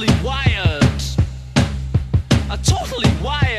totally wired. I'm totally wired.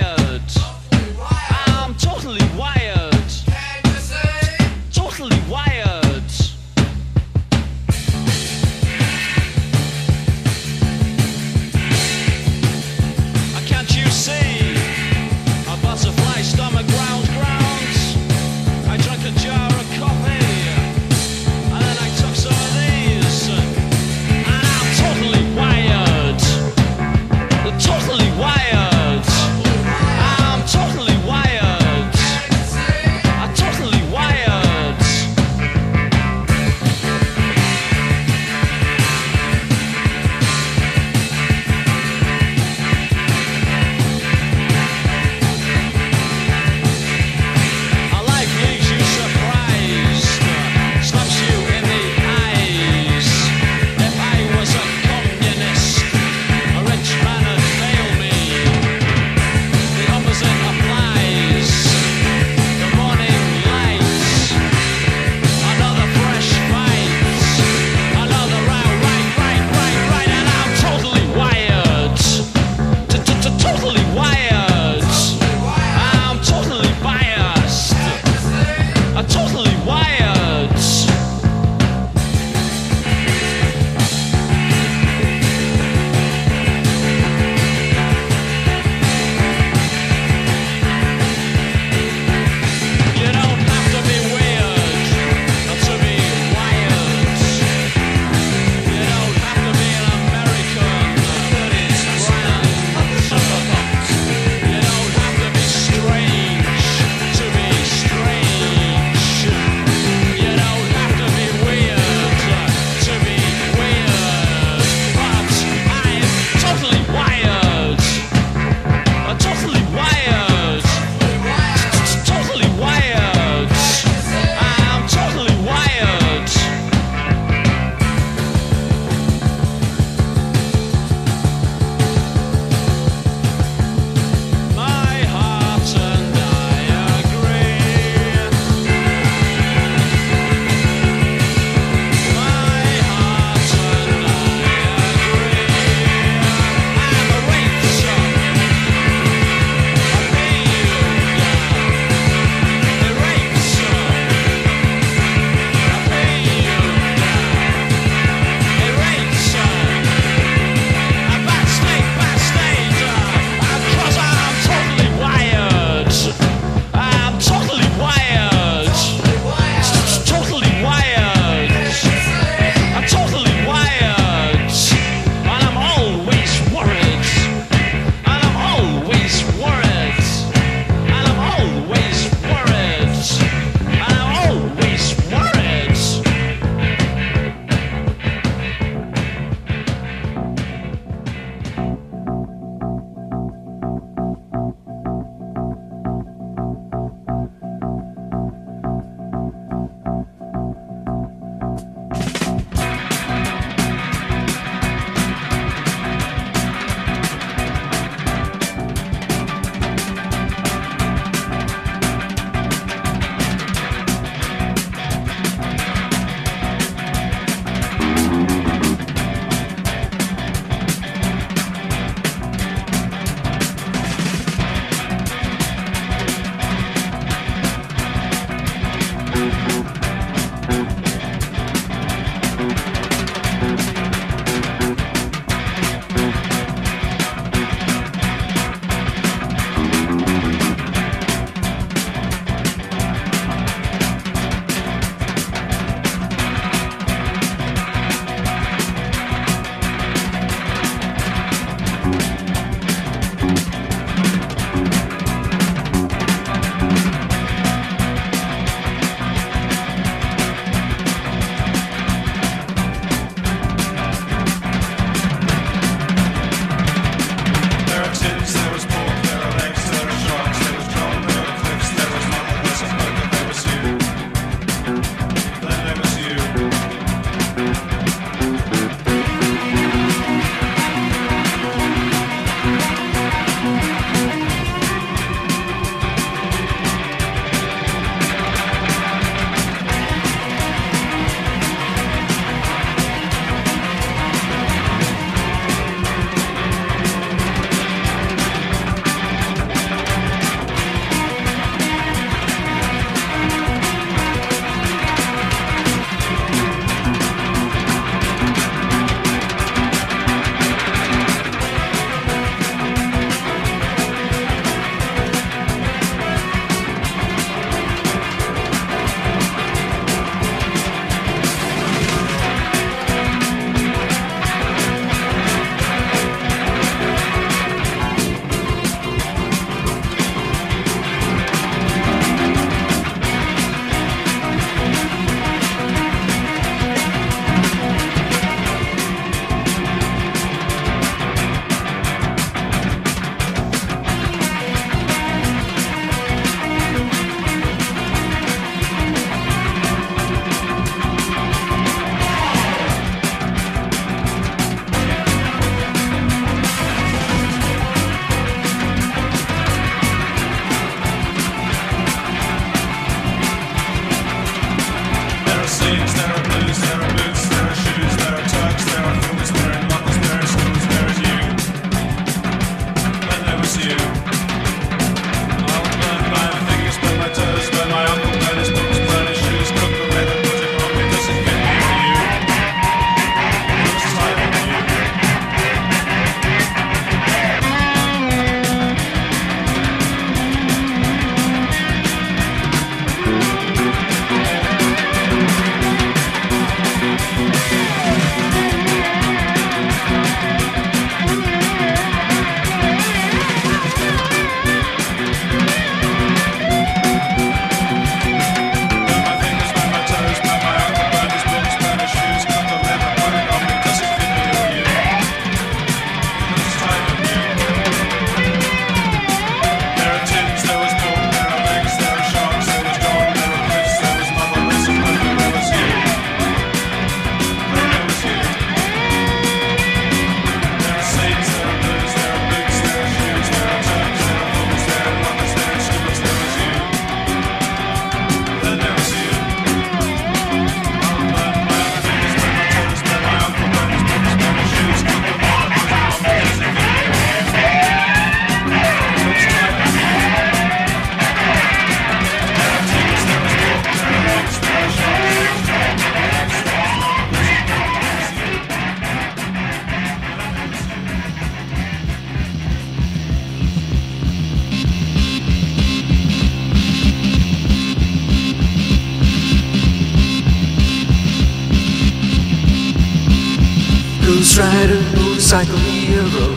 Ghost rider, motorcycle hero.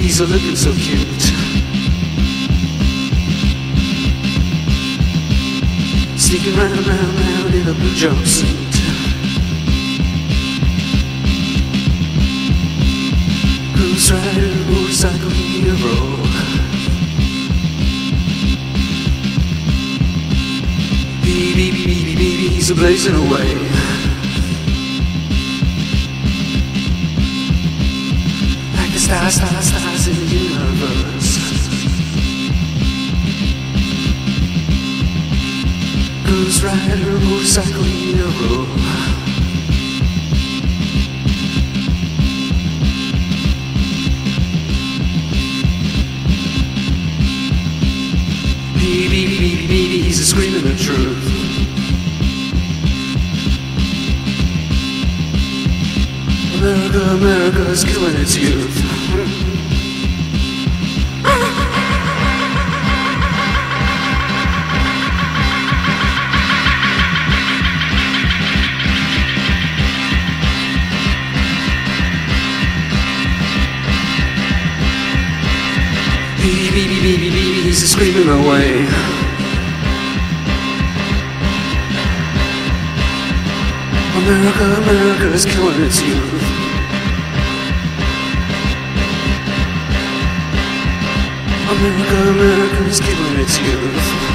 He's looking so cute. Sneaking round, round, round in a blue jumpsuit. Ghost rider, motorcycle hero. A blazing away. Like the stars, stars, stars in the universe. Ghost rider, motorcycle hero. Baby, baby, baby, he's a screaming the truth. America, America is killing its youth. Baby, baby, baby, baby, he's a screaming away. America, America is killing its youth. America, America is killing its youth.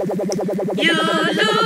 You look